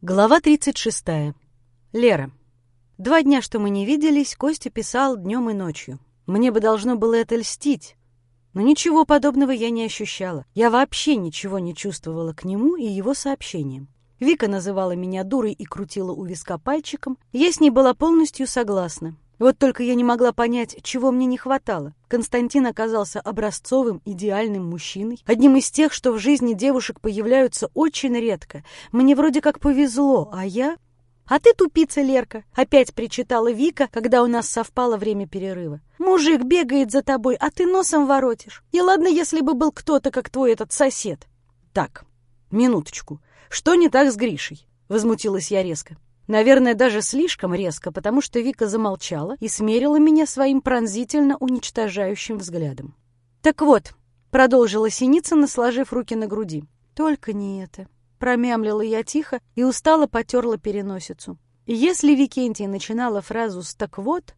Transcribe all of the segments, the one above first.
Глава 36. Лера. Два дня, что мы не виделись, Костя писал днем и ночью. Мне бы должно было это льстить, но ничего подобного я не ощущала. Я вообще ничего не чувствовала к нему и его сообщениям. Вика называла меня дурой и крутила у виска пальчиком. Я с ней была полностью согласна. Вот только я не могла понять, чего мне не хватало. Константин оказался образцовым, идеальным мужчиной, одним из тех, что в жизни девушек появляются очень редко. Мне вроде как повезло, а я... «А ты тупица, Лерка!» — опять причитала Вика, когда у нас совпало время перерыва. «Мужик бегает за тобой, а ты носом воротишь. И ладно, если бы был кто-то, как твой этот сосед». «Так, минуточку. Что не так с Гришей?» — возмутилась я резко. Наверное, даже слишком резко, потому что Вика замолчала и смерила меня своим пронзительно уничтожающим взглядом. «Так вот», — продолжила Синицына, сложив руки на груди, — «только не это». Промямлила я тихо и устало потерла переносицу. Если Викентий начинала фразу с «так вот»,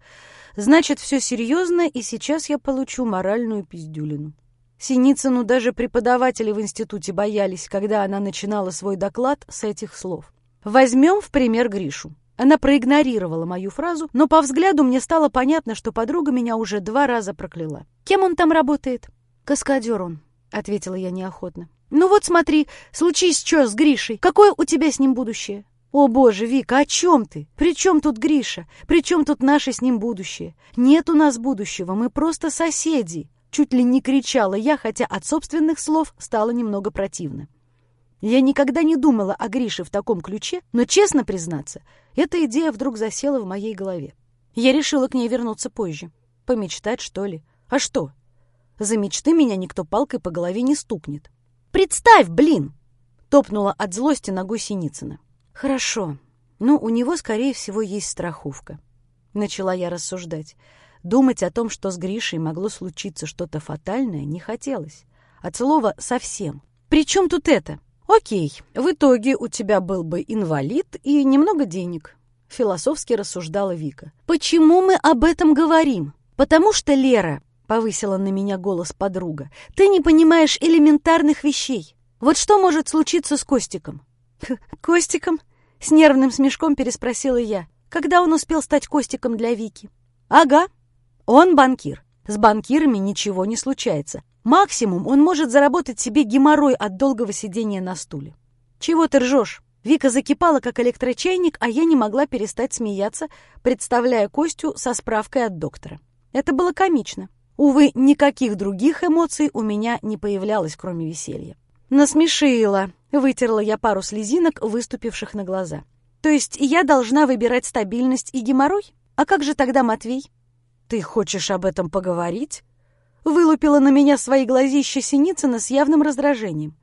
значит, все серьезно, и сейчас я получу моральную пиздюлину. Синицыну даже преподаватели в институте боялись, когда она начинала свой доклад с этих слов. Возьмем в пример Гришу. Она проигнорировала мою фразу, но по взгляду мне стало понятно, что подруга меня уже два раза прокляла. «Кем он там работает?» «Каскадер он», — ответила я неохотно. «Ну вот смотри, случись что с Гришей, какое у тебя с ним будущее?» «О боже, Вика, о чем ты? При чем тут Гриша? При чем тут наше с ним будущее? Нет у нас будущего, мы просто соседи!» Чуть ли не кричала я, хотя от собственных слов стало немного противно. Я никогда не думала о Грише в таком ключе, но, честно признаться, эта идея вдруг засела в моей голове. Я решила к ней вернуться позже. Помечтать, что ли? А что? За мечты меня никто палкой по голове не стукнет. «Представь, блин!» — топнула от злости ногой Синицына. «Хорошо. Ну, у него, скорее всего, есть страховка». Начала я рассуждать. Думать о том, что с Гришей могло случиться что-то фатальное, не хотелось. От слова «совсем». «При чем тут это?» «Окей, в итоге у тебя был бы инвалид и немного денег», — философски рассуждала Вика. «Почему мы об этом говорим? Потому что, Лера, — повысила на меня голос подруга, — ты не понимаешь элементарных вещей. Вот что может случиться с Костиком?» «Костиком?» — с нервным смешком переспросила я. «Когда он успел стать Костиком для Вики?» «Ага, он банкир. С банкирами ничего не случается. Максимум он может заработать себе геморрой от долгого сидения на стуле. «Чего ты ржешь?» Вика закипала, как электрочайник, а я не могла перестать смеяться, представляя Костю со справкой от доктора. Это было комично. Увы, никаких других эмоций у меня не появлялось, кроме веселья. «Насмешила», — вытерла я пару слезинок, выступивших на глаза. «То есть я должна выбирать стабильность и геморрой? А как же тогда Матвей?» «Ты хочешь об этом поговорить?» Вылупила на меня свои глазища Синицына с явным раздражением.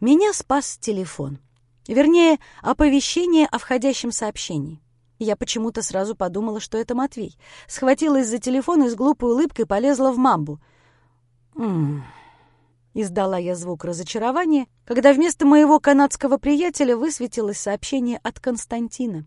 Меня спас телефон. Вернее, оповещение о входящем сообщении. Я почему-то сразу подумала, что это Матвей. Схватилась за телефон и с глупой улыбкой полезла в мамбу. «М-м-м», издала я звук разочарования, когда вместо моего канадского приятеля высветилось сообщение от Константина.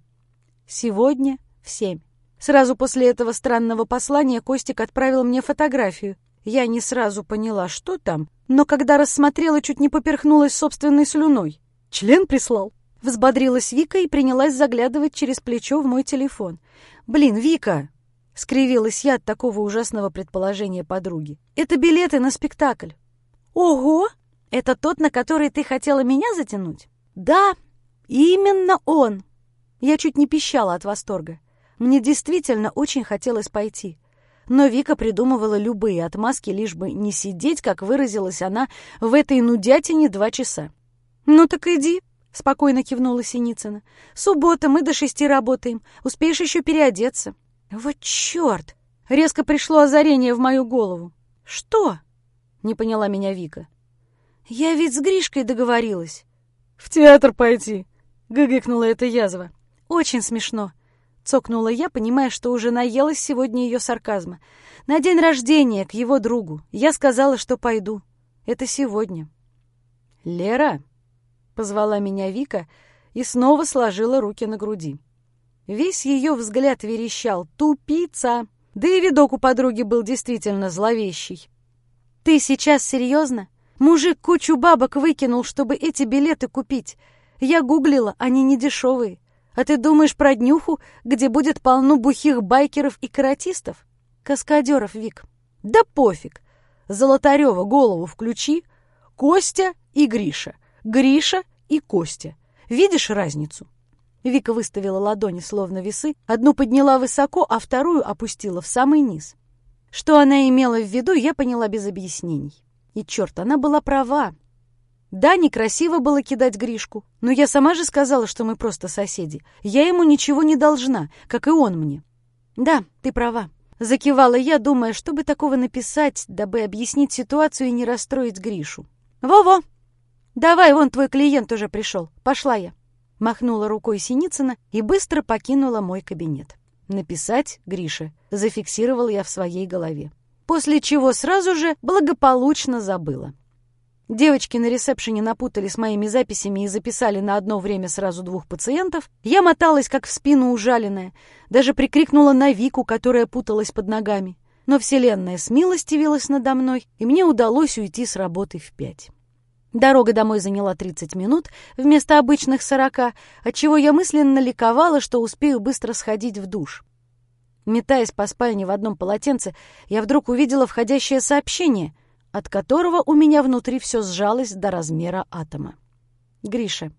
«Сегодня в семь». Сразу после этого странного послания Костик отправил мне фотографию, я не сразу поняла, что там, но когда рассмотрела, чуть не поперхнулась собственной слюной. Член прислал. Взбодрилась Вика и принялась заглядывать через плечо в мой телефон. «Блин, Вика!» — скривилась я от такого ужасного предположения подруги. «Это билеты на спектакль». «Ого! Это тот, на который ты хотела меня затянуть?» «Да, именно он!» Я чуть не пищала от восторга. Мне действительно очень хотелось пойти. Но Вика придумывала любые отмазки, лишь бы не сидеть, как выразилась она, в этой нудятине два часа. «Ну так иди», — спокойно кивнула Синицына. «Суббота, мы до шести работаем. Успеешь еще переодеться». «Вот черт!» — резко пришло озарение в мою голову. «Что?» — не поняла меня Вика. «Я ведь с Гришкой договорилась». «В театр пойти», — гыгыкнула эта язва. «Очень смешно», Цокнула я, понимая, что уже наелась сегодня ее сарказма. На день рождения, к его другу. Я сказала, что пойду. Это сегодня. «Лера!» — позвала меня Вика и снова сложила руки на груди. Весь ее взгляд верещал «Тупица!» Да и видок у подруги был действительно зловещий. «Ты сейчас серьезно? Мужик кучу бабок выкинул, чтобы эти билеты купить. Я гуглила, они не дешевые. А ты думаешь про днюху, где будет полно бухих байкеров и каратистов? Каскадеров, Вик. Да пофиг. Золотарева голову включи. Костя и Гриша. Гриша и Костя. Видишь разницу? Вика выставила ладони, словно весы, одну подняла высоко, а вторую опустила в самый низ. Что она имела в виду, я поняла без объяснений. И черт, она была права. Да, некрасиво было кидать Гришку, но я сама же сказала, что мы просто соседи. Я ему ничего не должна, как и он мне. Да, ты права. Закивала я, думая, чтобы такого написать, дабы объяснить ситуацию и не расстроить Гришу. «Во-во! Давай, вон твой клиент уже пришел. Пошла я!» Махнула рукой Синицына и быстро покинула мой кабинет. «Написать, Гриша», зафиксировал я в своей голове. После чего сразу же благополучно забыла. Девочки на ресепшене напутали с моими записями и записали на одно время сразу двух пациентов. Я моталась, как в спину ужаленная, даже прикрикнула на Вику, которая путалась под ногами. Но вселенная смилостивилась надо мной, и мне удалось уйти с работы в пять. Дорога домой заняла 30 минут вместо обычных 40, отчего я мысленно ликовала, что успею быстро сходить в душ. Метаясь по спальне в одном полотенце, я вдруг увидела входящее сообщение — от которого у меня внутри все сжалось до размера атома. Гриша.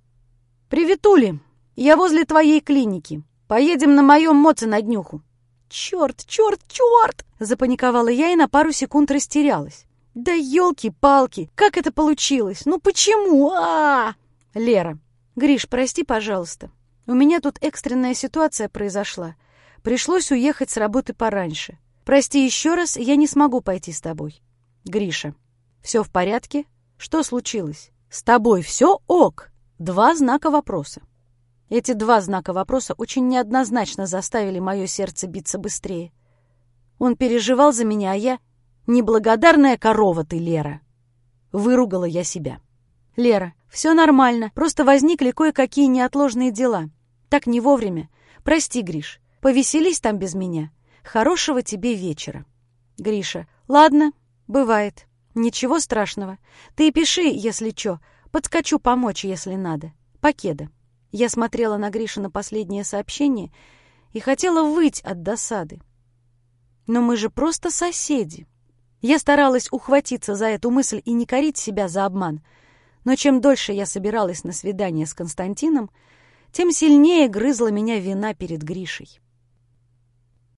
«Привет, Ули! Я возле твоей клиники. Поедем на моем моце на днюху». «Черт, черт, черт!» — запаниковала я и на пару секунд растерялась. «Да елки-палки! Как это получилось? Ну почему? а, -а, -а Лера. «Гриш, прости, пожалуйста. У меня тут экстренная ситуация произошла. Пришлось уехать с работы пораньше. Прости еще раз, я не смогу пойти с тобой». Гриша. «Все в порядке? Что случилось? С тобой все ок?» Два знака вопроса. Эти два знака вопроса очень неоднозначно заставили мое сердце биться быстрее. Он переживал за меня, а я... «Неблагодарная корова ты, Лера!» Выругала я себя. «Лера, все нормально, просто возникли кое-какие неотложные дела. Так не вовремя. Прости, Гриш, повеселись там без меня. Хорошего тебе вечера». Гриша, «Ладно, «Бывает. Ничего страшного. Ты пиши, если чё. Подскочу помочь, если надо. Покеда». Я смотрела на Гришу на последнее сообщение и хотела выть от досады. Но мы же просто соседи. Я старалась ухватиться за эту мысль и не корить себя за обман. Но чем дольше я собиралась на свидание с Константином, тем сильнее грызла меня вина перед Гришей.